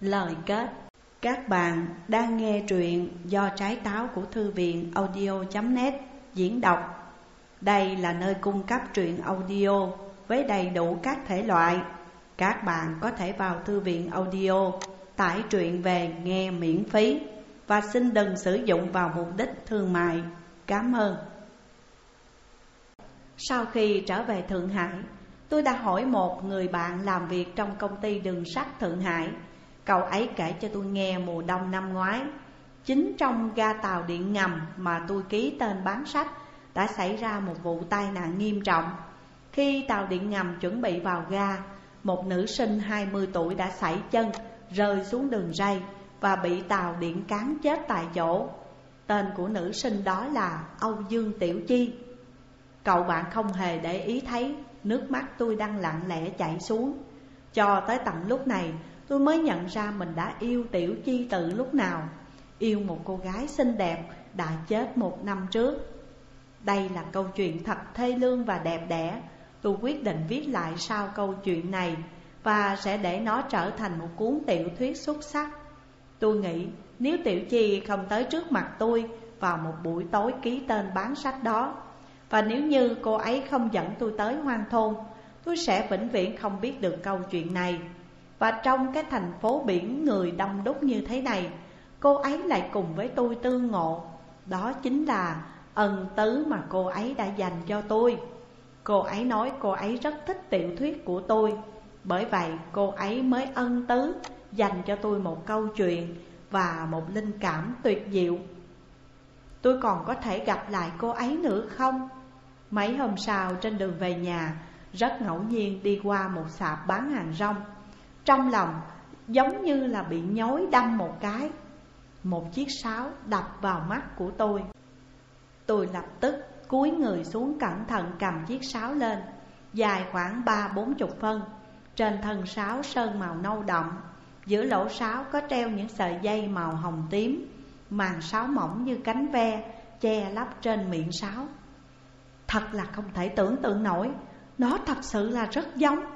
Lời kết. Các bạn đang nghe truyện do trái táo của thư viện audio.net diễn đọc. Đây là nơi cung cấp truyện audio với đầy đủ các thể loại. Các bạn có thể vào thư viện audio, tải truyện về nghe miễn phí Và xin đừng sử dụng vào mục đích thương mại. Cảm ơn. Sau khi trở về Thượng Hải, Tôi đã hỏi một người bạn làm việc trong công ty đường sắt Thượng Hải Cậu ấy kể cho tôi nghe mùa đông năm ngoái. Chính trong ga tàu điện ngầm mà tôi ký tên bán sách, Đã xảy ra một vụ tai nạn nghiêm trọng. Khi tàu điện ngầm chuẩn bị vào ga, Một nữ sinh 20 tuổi đã sảy chân, Rơi xuống đường ray Và bị tàu điện cán chết tại chỗ. Tên của nữ sinh đó là Âu Dương Tiểu Chi. Cậu bạn không hề để ý thấy, Nước mắt tôi đang lặng lẽ chảy xuống. Cho tới tận lúc này Tôi mới nhận ra mình đã yêu Tiểu Chi từ lúc nào. Yêu một cô gái xinh đẹp đã chết một năm trước. Đây là câu chuyện thật thê lương và đẹp đẽ. Tôi quyết định viết lại sau câu chuyện này Và sẽ để nó trở thành một cuốn tiểu thuyết xuất sắc. Tôi nghĩ nếu Tiểu Chi không tới trước mặt tôi Vào một buổi tối ký tên bán sách đó, Và nếu như cô ấy không dẫn tôi tới hoang thôn, Tôi sẽ vĩnh viễn không biết được câu chuyện này và trong cái thành phố biển người đông đúc như thế này, Cô ấy lại cùng với tôi tương ngộ. Đó chính là ân tứ mà cô ấy đã dành cho tôi. Cô ấy nói cô ấy rất thích tiểu thuyết của tôi. Bởi vậy, cô ấy mới ân tứ, dành cho tôi một câu chuyện Và một linh cảm tuyệt diệu. Tôi còn có thể gặp lại cô ấy nữa không? Mấy hôm sau trên đường về nhà, Rất ngẫu nhiên đi qua một sạp bán hàng rong trong lòng giống như là bị nhói đâm một cái. Một chiếc sáo đập vào mắt của tôi. Tôi lập tức cúi người xuống cẩn thận cầm chiếc sáo lên, Dài khoảng ba bốn chục phân. Trên thân sáo sơn màu nâu đậm, Giữa lỗ sáo có treo những sợi dây màu hồng tím, Màn sáo mỏng như cánh ve Che lấp trên miệng sáo. Thật là không thể tưởng tượng nổi, Nó thật sự là rất giống.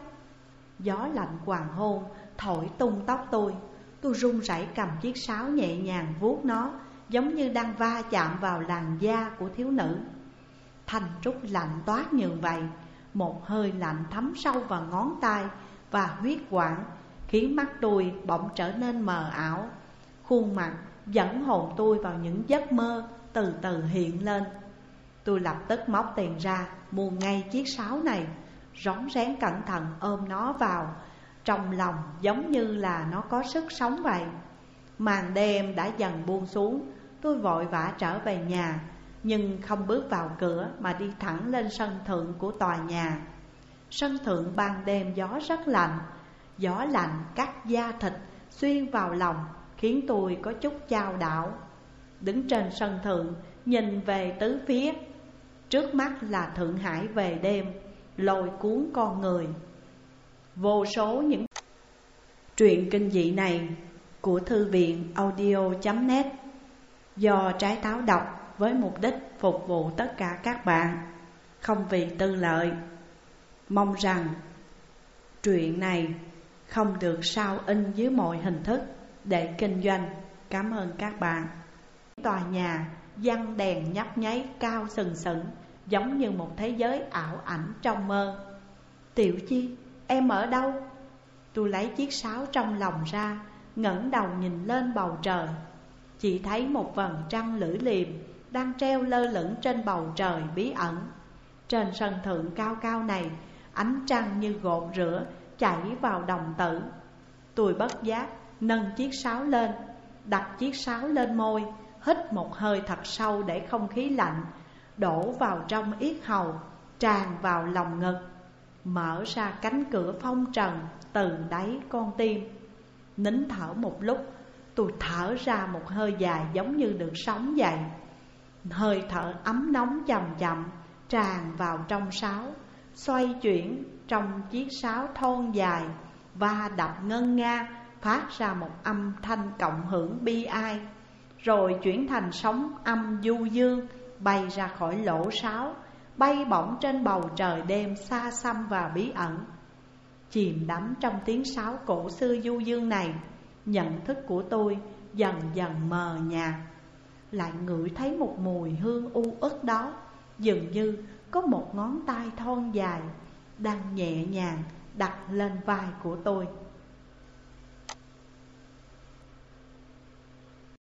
Gió lạnh hoàng hôn, thổi tung tóc tôi. Tôi run rẩy cầm chiếc sáo nhẹ nhàng vuốt nó, Giống như đang va chạm vào làn da của thiếu nữ. Thanh trúc lạnh toát như vậy, Một hơi lạnh thấm sâu vào ngón tay Và huyết quản, Khiến mắt tôi bỗng trở nên mờ ảo. Khuôn mặt dẫn hồn tôi vào những giấc mơ Từ từ hiện lên. Tôi lập tức móc tiền ra Mua ngay chiếc sáo này rón rén cẩn thận ôm nó vào. Trong lòng giống như là nó có sức sống vậy. Màn đêm đã dần buông xuống, Tôi vội vã trở về nhà, Nhưng không bước vào cửa mà đi thẳng lên sân thượng của tòa nhà. Sân thượng ban đêm gió rất lạnh, Gió lạnh cắt da thịt xuyên vào lòng, Khiến tôi có chút chao đảo. Đứng trên sân thượng, nhìn về tứ phía, Trước mắt là Thượng Hải về đêm lôi cuốn con người. Vô số những truyện kinh dị này của thư viện audio.net Do trái táo đọc với mục đích phục vụ tất cả các bạn. Không vì tư lợi, Mong rằng truyện này không được sao in dưới mọi hình thức để kinh doanh. Cảm ơn các bạn. Tòa nhà văn đèn nhấp nháy cao sừng sững. Giống như một thế giới ảo ảnh trong mơ. Tiểu Chi, em ở đâu? Tôi lấy chiếc sáo trong lòng ra ngẩng đầu nhìn lên bầu trời. Chỉ thấy một vầng trăng lưỡi liềm Đang treo lơ lửng trên bầu trời bí ẩn. Trên sân thượng cao cao này Ánh trăng như gột rửa chảy vào đồng tử. Tôi bất giác nâng chiếc sáo lên Đặt chiếc sáo lên môi Hít một hơi thật sâu để không khí lạnh đổ vào trong yết hầu, tràn vào lòng ngực, mở ra cánh cửa phong trần từ đáy con tim. Nín thở một lúc, tôi thở ra một hơi dài giống như được sống dậy. Hơi thở ấm nóng chậm chậm tràn vào trong sáo, xoay chuyển trong chiếc sáo thon dài và đập ngân nga phát ra một âm thanh cộng hưởng bi ai, rồi chuyển thành sóng âm du dương bay ra khỏi lỗ sáo, Bay bổng trên bầu trời đêm xa xăm và bí ẩn. Chìm đắm trong tiếng sáo cổ xưa du dương này, Nhận thức của tôi dần dần mờ nhạt. Lại ngửi thấy một mùi hương u ức đó, Dường như có một ngón tay thon dài Đang nhẹ nhàng đặt lên vai của tôi.